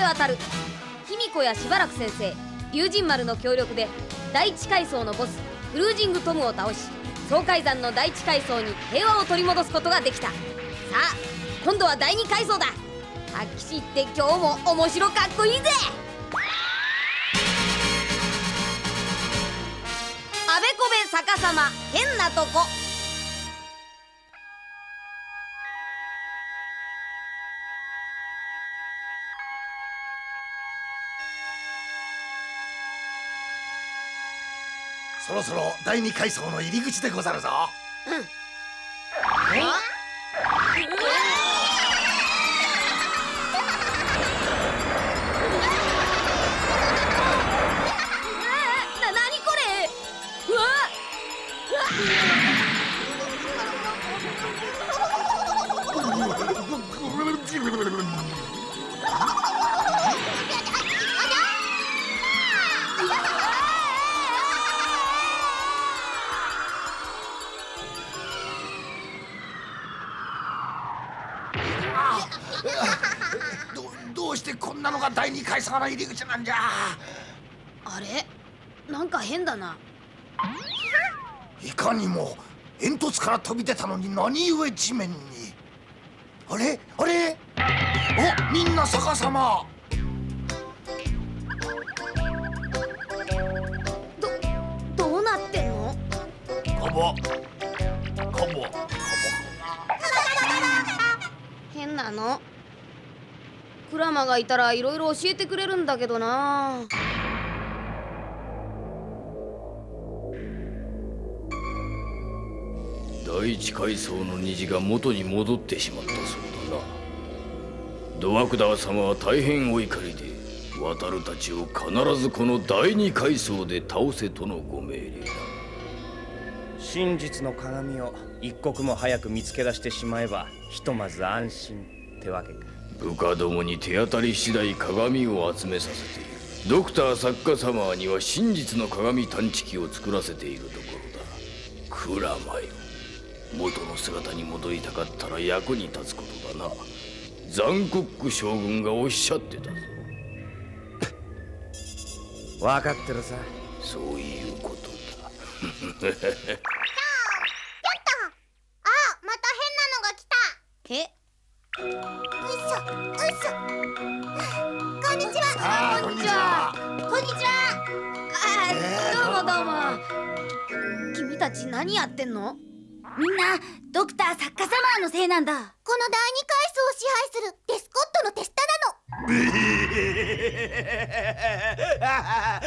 渡る卑弥呼やしばらく先生龍神丸の協力で第一階層のボスクルージングトムを倒し総海山の第一階層に平和を取り戻すことができた。さあ今度は第二階層だ。発揮しって今日も面白かっこいいぜ。あべこべ逆さま変なとこ。そろそろ第二階層の入り口でござるぞ。うん飛び出たのに何故地面に？あれ？あれ？おみんな逆さま。どどうなってんの？カボカボ変なの。クラマがいたらいろいろ教えてくれるんだけどな第一階層の虹が元に戻ってしまったそうだな。ドワクダー様は大変お怒りで渡るたちを必ずこの第二階層で倒せとのご命令だ。真実の鏡を一刻も早く見つけ出してしまえばひとまず安心ってわけか。部下どもに手当たり次第鏡を集めさせている。ドクター作家様には真実の鏡探知機を作らせているところだ。クラマよ元の姿に戻りたかったら役に立つことだな。ザンクック将軍がおっしゃってたぞ。分かってるさ。そういうことだ。ちょっと。あまた変なのが来た。え？ういしょういしょこんにちは。こんにちは。こんにちは。あえーどうも。どうも。君たち何やってんの？みんなドクター作家様のせいなんだ。この第二階層を支配するデスコットの手下な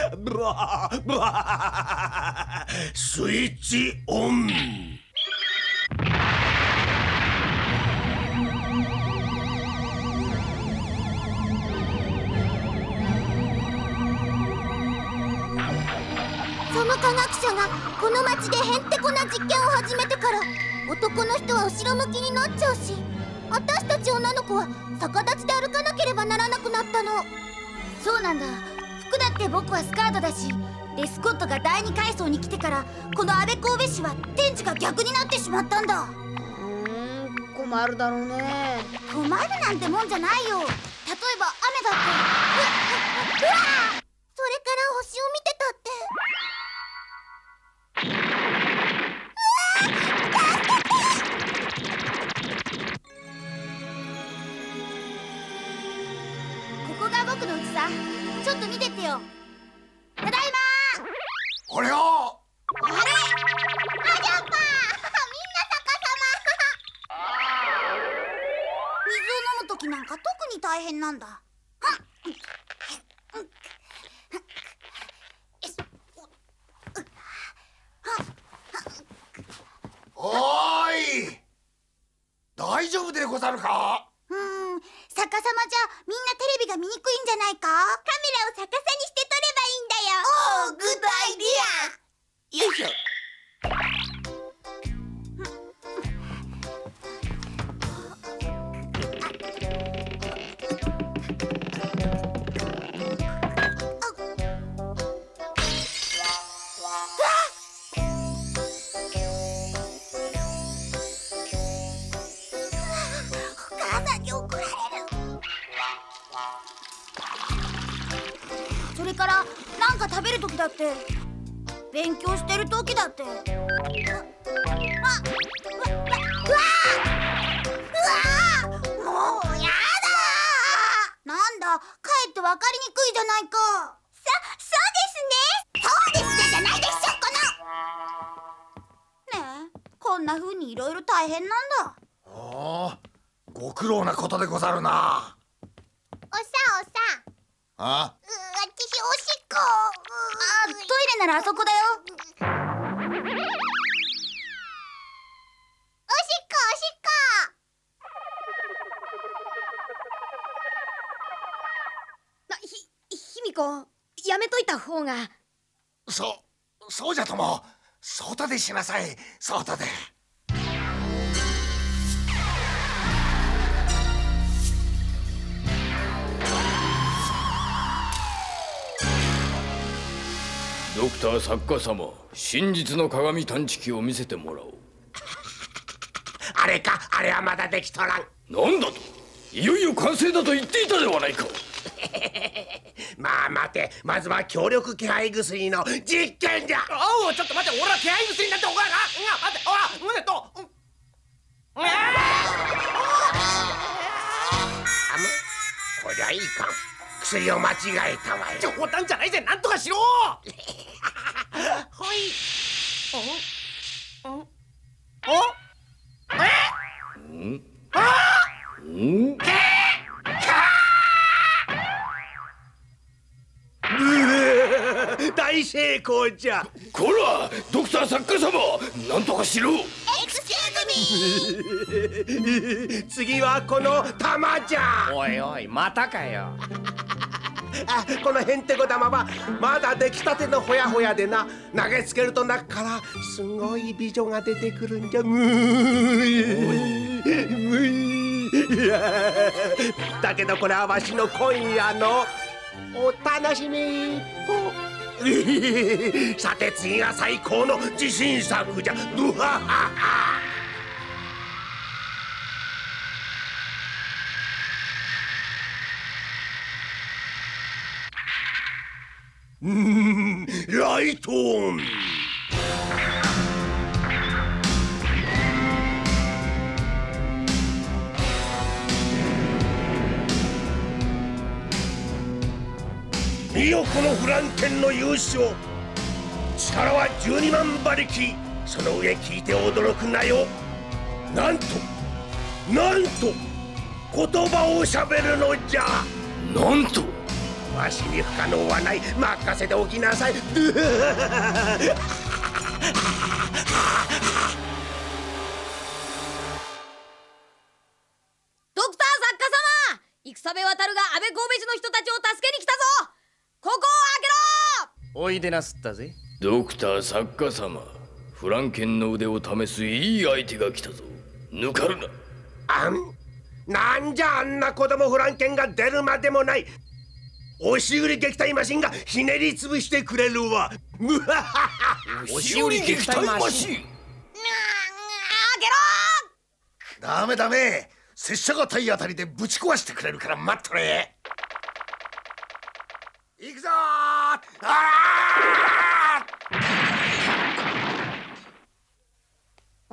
の。ブワーブワースイッチオンの科学者がこの町でへんてこな実験を始めてから男の人は後ろ向きになっちゃうし私たち女の子は逆立ちで歩かなければならなくなったの。そうなんだ。服だって僕はスカートだしデスコットが第二階層に来てからこのアベ神戸市は天地が逆になってしまったんだ。うーん困るだろうね。困るなんてもんじゃないよ。例えば雨だって。うわうわうわそれから星を見てと見てってよ。ただいま。あれ？あーみんな逆さま水を飲むときなんか特に大変なんだ。おーい！大丈夫でござるか？逆さまじゃみんなテレビが見にくいんじゃないか？カメラを逆さにして撮ればいいんだよ。おおグッドアイディア。よいしょからなんか食べる時だって勉強してる時だって。ああうわうわうわもうやだなんだかえってわかりにくいじゃないか。そそうですね。そうですねじゃないでしょこの。ねえこんな風にいろいろ大変なんだ。ああご苦労なことでござるな。おさおさ。あう私おしっこあトイレならあそこだよ。おしっこおしっこ。なひ卑弥呼やめといた方が。そそうじゃとも。外でしなさい。外で。ター作家様真実の鏡探知機を見せてもらおう。あれかあれはまだできとらん。なんだと？いよいよ完成だと言っていたではないか。まあ待てまずは強力気配薬の実験じゃ。おうちょっと待って俺は気配薬なんておかんが待っておら胸とあむこりゃいいかん薬を間違えたわよ。冗談じゃないぜ。なんとかしろ！はい。お？お？ん大成功じゃこらドクター作家様なんとかしろ次はこの玉じゃおいおいまたかよあこのへんてこ玉はまだ出来たてのほやほやでな。投げつけると中からすごい美女が出てくるんじゃ。むーむい。やだけどこれはわしの今夜のお楽しみとさて次が最高の自信作じゃ。ドゥハハハライトオン。見よこのフランケンの優勝力は12万馬力。その上聞いて驚くなよ。なんとなんと言葉をしゃべるのじゃ。なんと。わしに不可能はない。任せておきなさい。ドクター作家様戦部渡るが安倍神戸市の人たちを助けに来たぞ。ここを開けろ。おいでなすったぜ。ドクター作家様フランケンの腕を試すいい相手が来たぞ。抜かるな。あんなんじゃあんな子供フランケンが出るまでもない押し売り撃退マシンがひねり潰してくれるわ。むははは押し売り撃退マシン？開けろダメダメ。拙者が体当たりでぶち壊してくれるから待っとれ。行くぞー。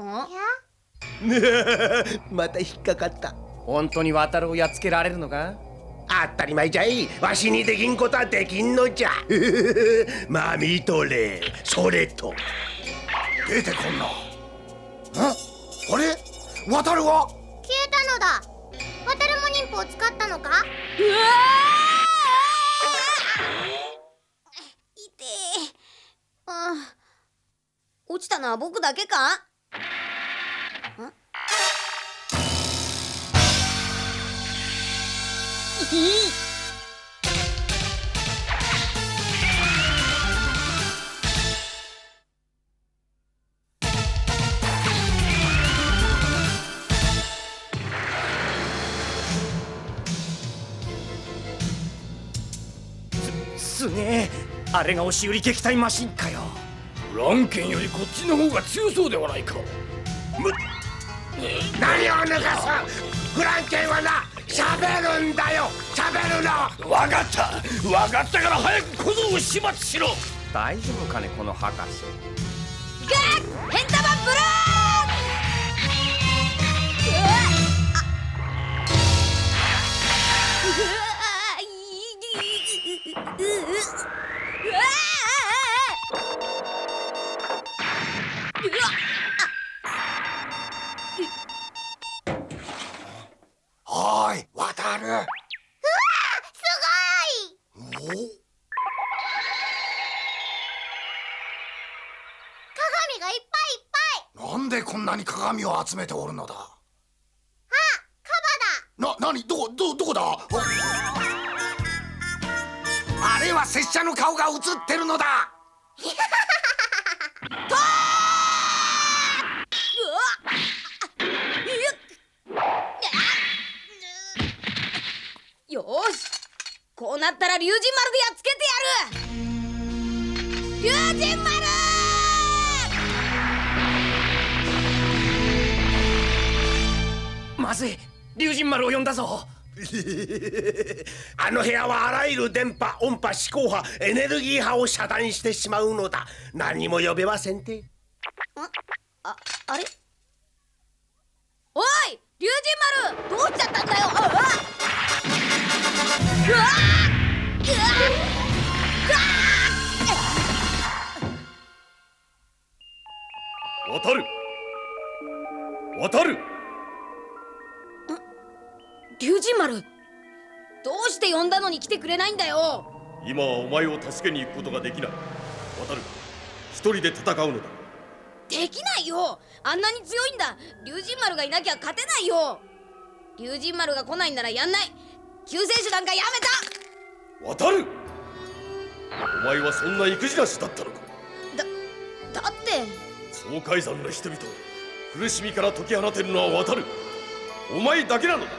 あ また引っかかった。本当に渡るをやっつけられるのか？当たり前じゃい。わしにできんことはできんのじゃ。まあ見とれ。それと。ー出てこんな。ああれ？渡るは消えたのだ。渡るも忍法を使ったのか？痛えああ落ちたのは僕だけか？すげえ。あれが押し売り撃退マシンかよ。フランケンよりこっちの方が強そうではないか。何を抜かす？フランケンはな喋るんだよ。喋るのわかった。わかったから早く小僧を始末しろ。大丈夫かねこの博士。ガッ！変タマブルおい渡る。すごい。お？鏡がいっぱいいっぱいなんでこんなに鏡を集めておるのだ？あカバだ。な、なに、どこ、ど、どこだ？お？あれは拙者の顔が映ってるのだよーしこうなったら龍神丸でやっつけてやる。龍神丸！まずい。龍神丸を呼んだぞ。あの部屋はあらゆる電波音波思考波エネルギー波を遮断してしまうのだ。何も呼べませんて。ああれ？おい！龍神丸！どうしちゃったんだよ？ああ渡る。渡る。龍神丸。どうして呼んだのに来てくれないんだよ。今はお前を助けに行くことができない。渡る。一人で戦うのだ。できないよ。あんなに強いんだ。龍神丸がいなきゃ勝てないよ。龍神丸が来ないんならやんない救世主なんかやめ渡る。お前はそんな育児なしだったのか。ただって。総海山の人々を苦しみから解き放てるのは渡る。お前だけなのだ。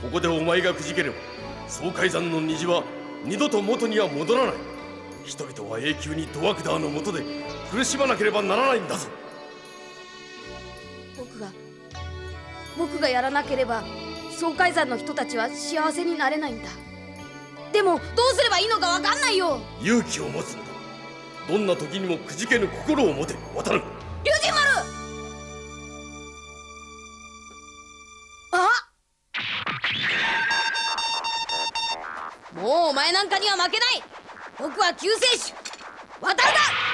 ここでお前がくじければ総海山の虹は二度と元には戻らない。人々は永久にドワクダーの下で苦しまなければならないんだぞ僕が僕がやらなければ総海山の人たちは幸せになれないんだ。でもどうすればいいのかわかんないよ。勇気を持つのだ。どんな時にもくじけぬ心を持て渡る。龍神丸！あもうお前なんかには負けない。僕は救世主。渡るだ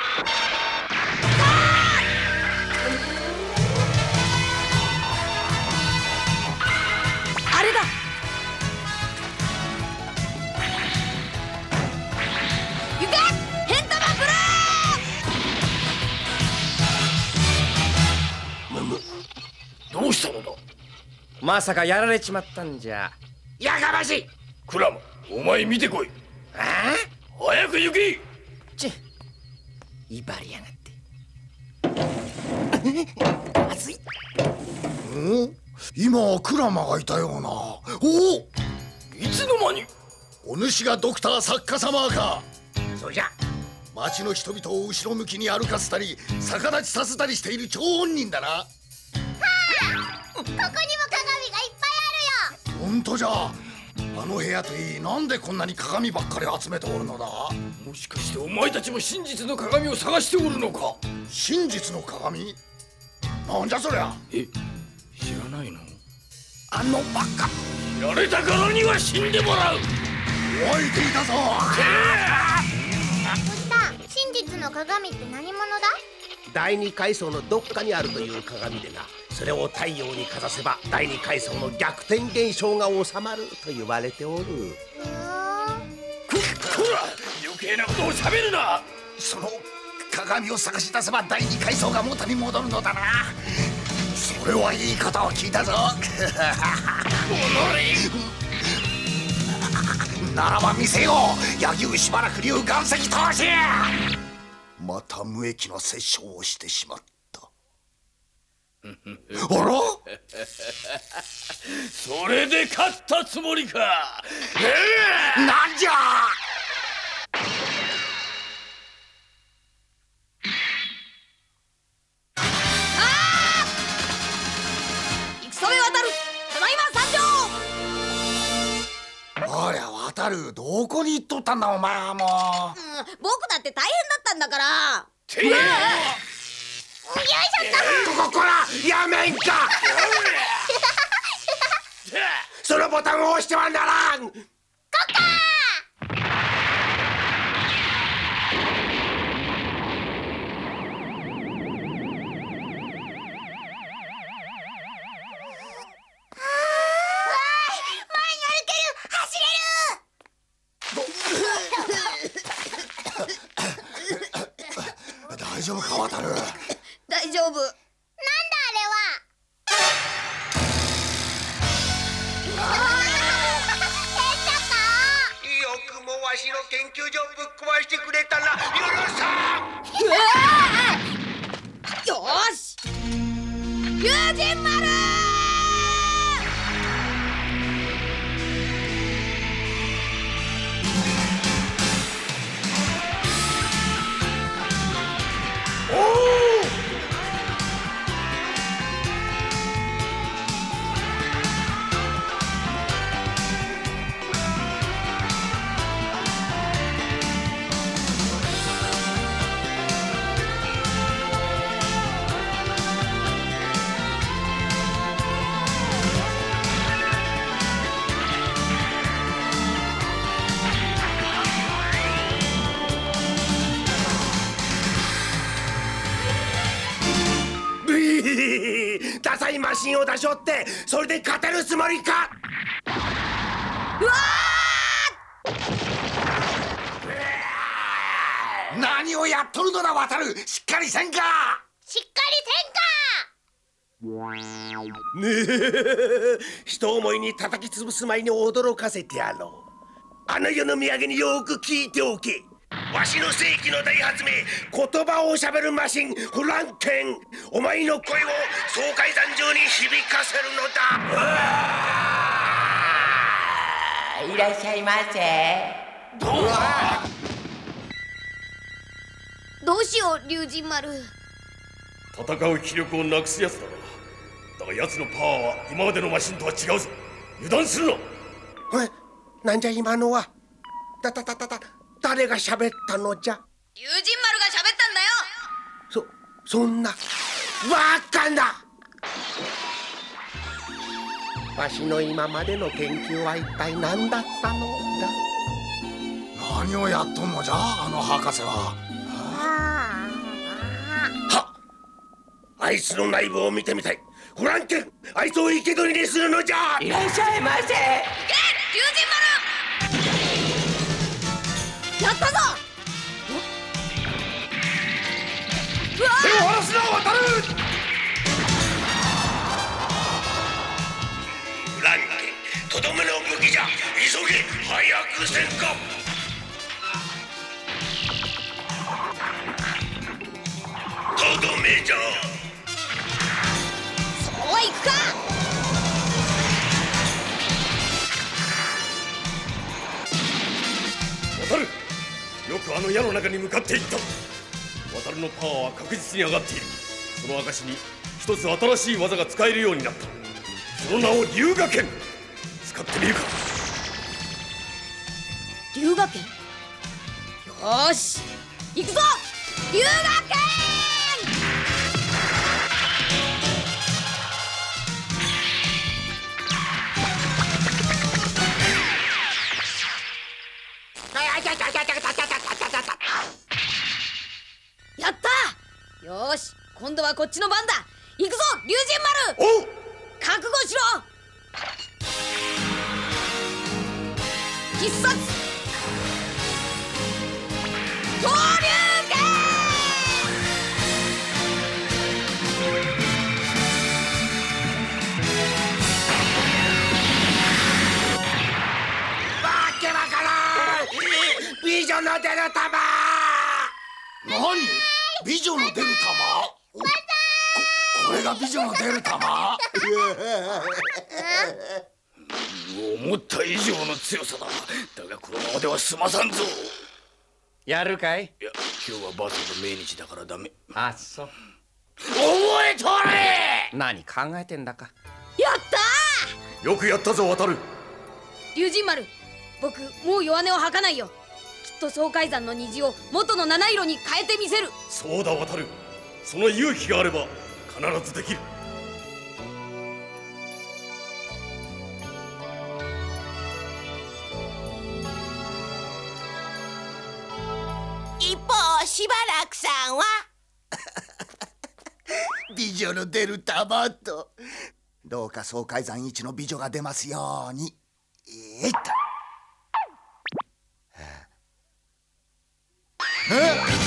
まさかやられちまったんじゃ。やがましい。クラマお前見てこい。早く行け。ち威張りやがって。まずい。今クラマがいたような。お？いつの間に。お主がドクター作家様か。そうじゃ。町の人々を後ろ向きに歩かせたり逆立ちさせたりしている張本人だな。ここにも本当じゃ。あの部屋といいなんでこんなに鏡ばっかり集めておるのだ。もしかしてお前たちも真実の鏡を探しておるのか。真実の鏡？なんじゃそりゃ。え知らないの？あのバカ。やれたからには死んでもらう。湧いていたぞ。そした真実の鏡って何者だ？第二階層のどっかにあるという鏡でな。それを太陽にかざせば第二階層の逆転現象が収まると言われておる。うーんこら余計なことを喋るな。その鏡を探し出せば第二階層が元に戻るのだな。それはいいことを聞いたぞ。ならば見せよう。柳生しばらく流岩石投資また無益な殺生をしてしまった。あら？それで勝ったつもりか。なんじゃ渡る。どこに行っとったんだお前はもう。ん僕だって大変だったんだから。うここらやめんか。そのボタンを押してはならん。大丈夫か渡る。大丈夫。よくもわしの研究所ぶっ壊してくれたな。許さん。よー！し！龍神丸ダサいマシンを出しょってそれで勝てるつもりか？何をやっとるのだ渡る！しっかりせんか！しっかねえ人思いに叩き潰す前に驚かせてやろう。あの世の土産によく聞いておけわしの世紀の大発明言葉をしゃべるマシンフランケン。お前の声を爽快山上に響かせるのだ。いらっしゃいませ。どうしよう龍神丸。戦う気力をなくすやつだなだが奴のパワーは今までのマシンとは違うぞ。油断するな。えなんじゃ今のは。だだだだだ誰が喋ったのじゃ？龍神丸が喋ったんだよ。そそんな。わかんだ。わしの今までの研究は一体何だったのだ？何をやっとんのじゃあの博士は。はあいつの内部を見てみたい。フランケンあいつを生け捕りにするのじゃ。いらっしゃいませ。龍神丸やったぞ！手を離すな渡る。フランケンとどめの武器じゃ。急げ早くせんかとどめじゃ。そうはいくかよくあの矢の中に向かっていった。渡るのパワーは確実に上がっている。その証に一つ新しい技が使えるようになった。その名を龍河剣。使ってみるか。龍河剣？よし。行くぞ！龍河剣！やった！よーし今度はこっちの番だ。行くぞ龍神丸！覚悟しろ！必殺！登竜る玉何？美女の出る玉？ここれが美女の出る玉？思った以上の強さだ。だがこのままでは済まさんぞ。やるかい？いや今日はバスの命日だからダメ。あそ。う覚えとれ！何考えてんだか。やったよくやったぞ渡る。龍神丸僕もう弱音を吐かないよと爽快山の虹を元の七色に変えてみせる。そうだ渡る。その勇気があれば必ずできる。一方しばらくさんは。美女の出る玉とどうか爽快山一の美女が出ますように。えいっとえ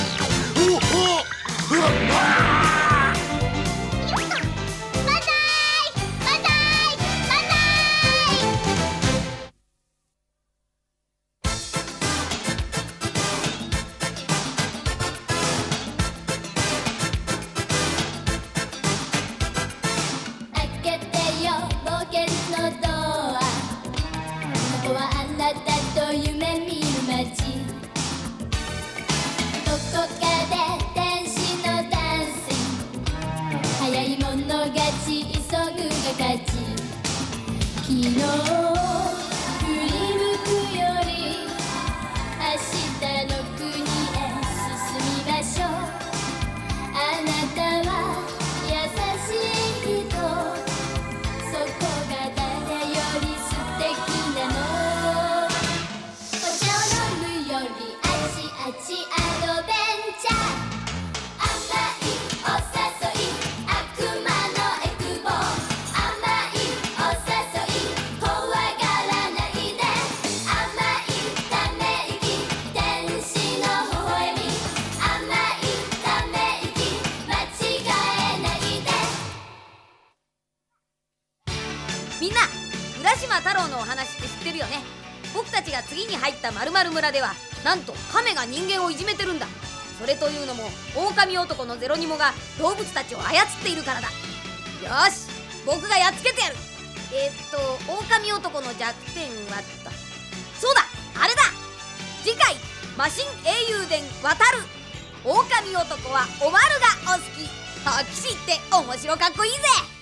った〇〇村ではなんと亀が人間をいじめてるんだ。それというのも狼男のゼロニモが動物たちを操っているからだ。よし僕がやっつけてやる。えー、っと狼男の弱点はと。そうだあれだ。次回「マシン英雄伝渡る。狼男はおまるがお好き」と騎士って面白かっこいいぜ。